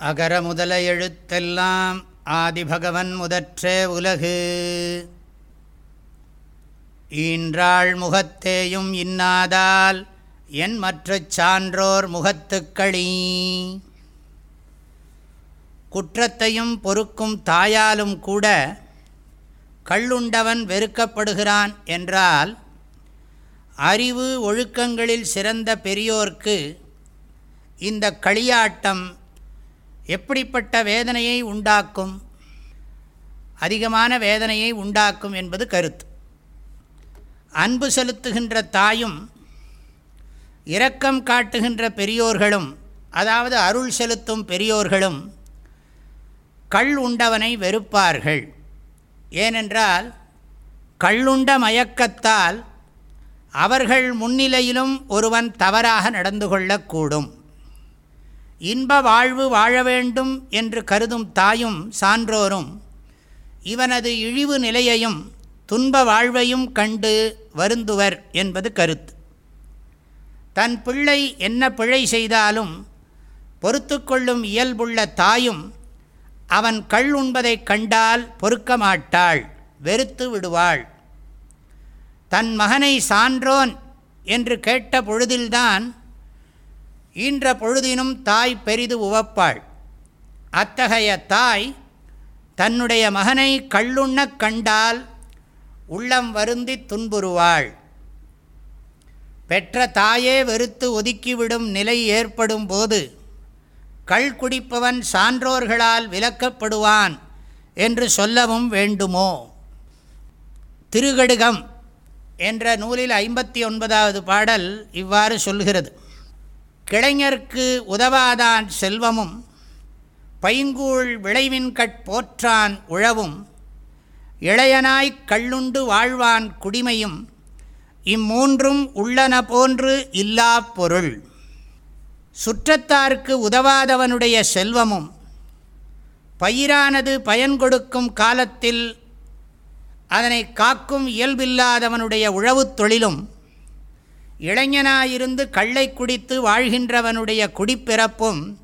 அகர முதல எழுத்தெல்லாம் ஆதிபகவன் முதற்றே உலகு. ஈன்றாள் முகத்தேயும் இன்னாதால் என் மற்ற சான்றோர் முகத்துக்களி குற்றத்தையும் பொறுக்கும் தாயாலும் கூட கள்ளுண்டவன் வெறுக்கப்படுகிறான் என்றால் அறிவு ஒழுக்கங்களில் சிறந்த பெரியோர்க்கு இந்த களியாட்டம் எப்படிப்பட்ட வேதனையை உண்டாக்கும்? அதிகமான வேதனையை உண்டாக்கும் என்பது கருத்து. அன்பு செலுத்துகின்ற தாயும் இரக்கம் காட்டுகின்ற பெரியோர்களும் அதாவது அருள் செலுத்தும் பெரியோர்களும் கள் உண்டவனை வெறுப்பார்கள். ஏனென்றால் கள்ளுண்ட மயக்கத்தால் அவர்கள் முன்னிலையிலும் ஒருவன் தவறாக நடந்து கொள்ளக்கூடும். இன்ப வாழ்வு வாழ வேண்டும் என்று கருதும் தாயும் சான்றோரும் இவனது இழிவு நிலையையும் துன்ப வாழ்வையும் கண்டு வருந்துவர் என்பது கருத்து. தன் பிள்ளை என்ன பிழை செய்தாலும் பொறுத்து கொள்ளும் இயல்புள்ள தாயும் அவன் கள் உண்பதைக் கண்டால் பொறுக்க மாட்டாள் வெறுத்து விடுவாள். தன் மகனை சான்றோன் என்று கேட்ட பொழுதில்தான் ஈன்ற பொழுதினும் தாய் பெரிது உவப்பாள். அத்தகைய தாய் தன்னுடைய மகனை கள்ளுண்ணக் கண்டால் உள்ளம் வருந்தி துன்புறுவாள். பெற்ற தாயே வெறுத்து ஒதுக்கிவிடும் நிலை ஏற்படும் போது கள் குடிப்பவன் சான்றோர்களால் விலக்கப்படுவான் என்று சொல்லவும் வேண்டுமோ? திருகடுகம் என்ற நூலில் ஐம்பத்தி ஒன்பதாவது பாடல் இவ்வாறு சொல்கிறது. கிளைஞர்க்கு உதவாதான் செல்வமும் பைங்கூழ் விளைவின்கட் போற்றான் உழவும் இளையனாய்க் கள்ளுண்டு வாழ்வான் குடிமையும் இம்மூன்றும் உள்ளன போன்று இல்லா பொருள். சுற்றத்தார்க்கு உதவாதவனுடைய செல்வமும் பயிரானது பயன் கொடுக்கும் காலத்தில் அதனை காக்கும் இயல்பில்லாதவனுடைய உழவுத் தொழிலும் இளைஞனாயிருந்து கள்ளை குடித்து வாழ்கின்றவனுடைய குடிப்பிறப்பும்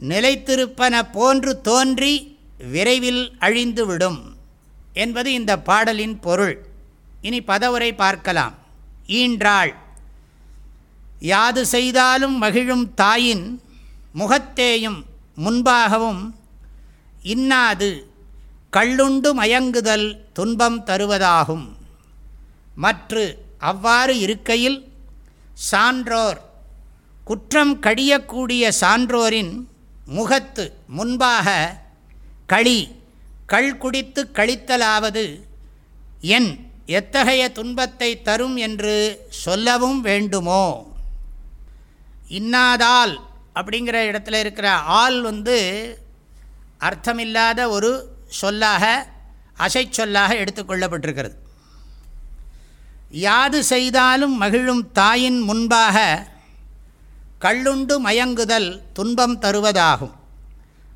நிலைத்திருப்பன போன்று தோன்றி விரைவில் அழிந்துவிடும் என்பது இந்த பாடலின் பொருள். இனி பதவுரை பார்க்கலாம். ஈன்றாள். யாது செய்தாலும் மகிழும் தாயின் முகத்தேயும் முன்பாகவும் இன்னாது கள்ளுண்டு மயங்குதல் துன்பம் தருவதாகும். மற்று அவ்வாறு இருக்கையில் சான்றோர் குற்றம் கடியக்கூடிய சான்றோரின் முகத்து முன்பாக களி கள் குடித்து கழித்தலாவது என் எத்தகைய துன்பத்தை தரும் என்று சொல்லவும் வேண்டுமோ? இன்னாதால் அப்படிங்கிற இடத்துல இருக்கிற ஆள் வந்து அர்த்தமில்லாத ஒரு சொல்லாக அசை சொல்லாக எடுத்துக்கொள்ளப்பட்டிருக்கிறது. யாது செய்தாலும் மகிழும் தாயின் முன்பாக கள்ளுண்டு மயங்குதல் துன்பம் தருவதாகும்.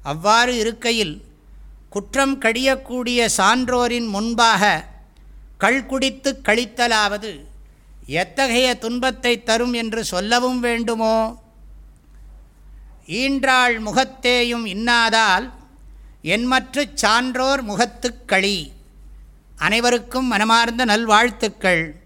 அவ்வாறு இருக்கையில் குற்றம் கடியக்கூடிய சான்றோரின் முன்பாக கள் குடித்து கழித்தலாவது எத்தகைய துன்பத்தை தரும் என்று சொல்லவும் வேண்டுமோ? ஈன்றாள் முகத்தேயும் இன்னாதால் என்மற்று சான்றோர் முகத்துக் களி. அனைவருக்கும் மனமார்ந்த நல்வாழ்த்துக்கள்.